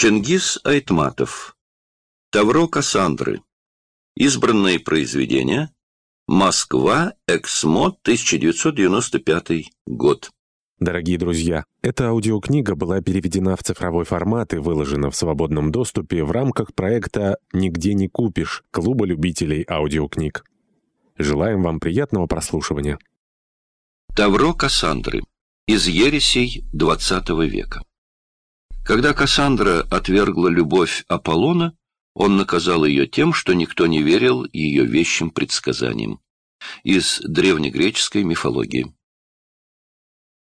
Чингис Айтматов. Тавро Кассандры. Избранные произведения. Москва. Эксмо. 1995 год. Дорогие друзья, эта аудиокнига была переведена в цифровой формат и выложена в свободном доступе в рамках проекта «Нигде не купишь» Клуба любителей аудиокниг. Желаем вам приятного прослушивания. Тавро Кассандры. Из ересей XX века. Когда Кассандра отвергла любовь Аполлона, он наказал ее тем, что никто не верил ее вещим предсказаниям. Из древнегреческой мифологии.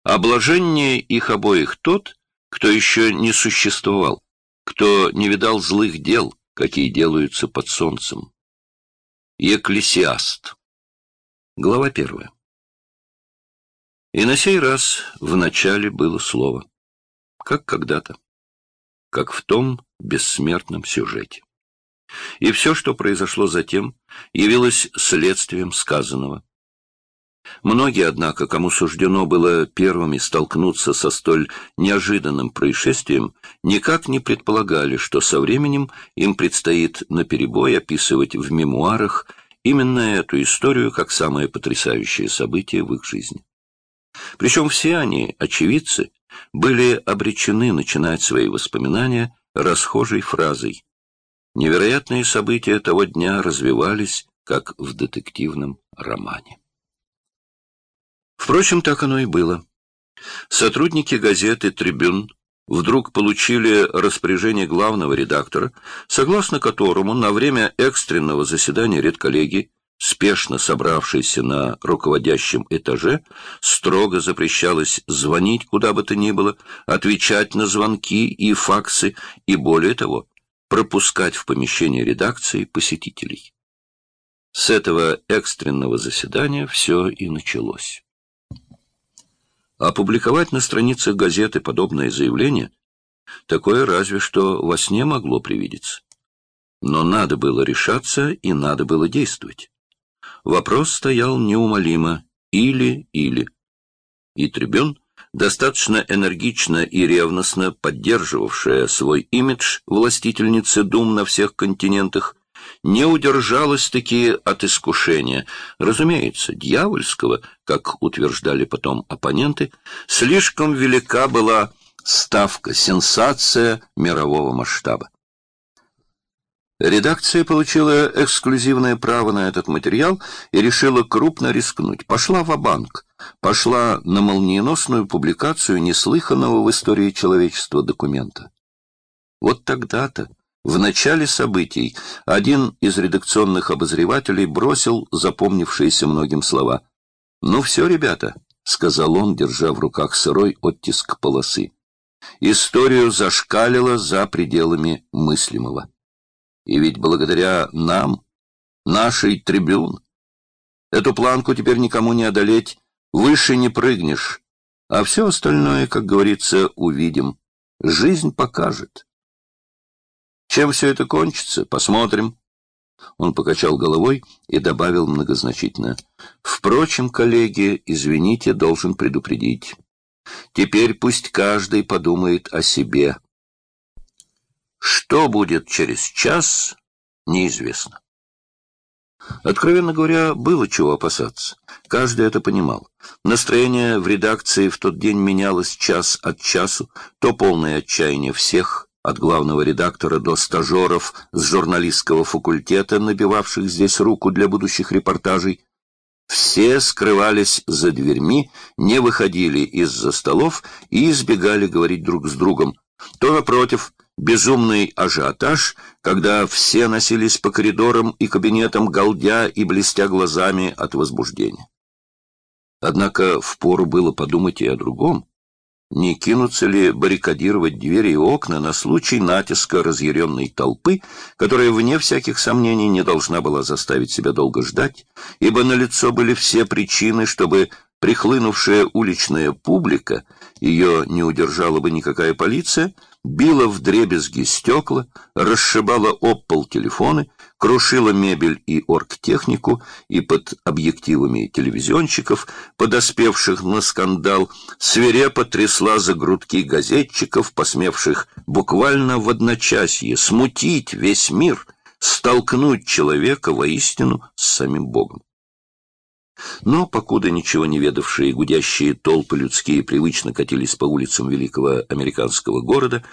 Облажение их обоих тот, кто еще не существовал, кто не видал злых дел, какие делаются под солнцем. Екклесиаст. Глава первая. И на сей раз в начале было слово, как когда-то как в том бессмертном сюжете. И все, что произошло затем, явилось следствием сказанного. Многие, однако, кому суждено было первыми столкнуться со столь неожиданным происшествием, никак не предполагали, что со временем им предстоит наперебой описывать в мемуарах именно эту историю как самое потрясающее событие в их жизни. Причем все они, очевидцы, были обречены начинать свои воспоминания расхожей фразой. Невероятные события того дня развивались, как в детективном романе. Впрочем, так оно и было. Сотрудники газеты «Трибюн» вдруг получили распоряжение главного редактора, согласно которому на время экстренного заседания редколлегии спешно собравшейся на руководящем этаже, строго запрещалось звонить куда бы то ни было, отвечать на звонки и факсы и, более того, пропускать в помещение редакции посетителей. С этого экстренного заседания все и началось. Опубликовать на страницах газеты подобное заявление, такое разве что во сне могло привидеться. Но надо было решаться и надо было действовать. Вопрос стоял неумолимо «или-или». И Трибюн, достаточно энергично и ревностно поддерживавшая свой имидж властительницы дум на всех континентах, не удержалась-таки от искушения, разумеется, дьявольского, как утверждали потом оппоненты, слишком велика была ставка, сенсация мирового масштаба. Редакция получила эксклюзивное право на этот материал и решила крупно рискнуть. Пошла в банк пошла на молниеносную публикацию неслыханного в истории человечества документа. Вот тогда-то, в начале событий, один из редакционных обозревателей бросил запомнившиеся многим слова. «Ну все, ребята», — сказал он, держа в руках сырой оттиск полосы. Историю зашкалило за пределами мыслимого. И ведь благодаря нам, нашей трибюн, эту планку теперь никому не одолеть, выше не прыгнешь, а все остальное, как говорится, увидим. Жизнь покажет. Чем все это кончится, посмотрим. Он покачал головой и добавил многозначительно. Впрочем, коллеги, извините, должен предупредить. Теперь пусть каждый подумает о себе. Что будет через час, неизвестно. Откровенно говоря, было чего опасаться. Каждый это понимал. Настроение в редакции в тот день менялось час от часу, то полное отчаяние всех, от главного редактора до стажеров с журналистского факультета, набивавших здесь руку для будущих репортажей. Все скрывались за дверьми, не выходили из-за столов и избегали говорить друг с другом. То, напротив, безумный ажиотаж, когда все носились по коридорам и кабинетам, галдя и блестя глазами от возбуждения. Однако впору было подумать и о другом. Не кинуться ли баррикадировать двери и окна на случай натиска разъяренной толпы, которая, вне всяких сомнений, не должна была заставить себя долго ждать, ибо налицо были все причины, чтобы прихлынувшая уличная публика, ее не удержала бы никакая полиция, била в дребезги стекла, расшибала об пол телефоны, крушила мебель и оргтехнику, и под объективами телевизионщиков, подоспевших на скандал, свирепо трясла за грудки газетчиков, посмевших буквально в одночасье смутить весь мир, столкнуть человека воистину с самим Богом. Но, покуда ничего не ведавшие гудящие толпы людские привычно катились по улицам великого американского города,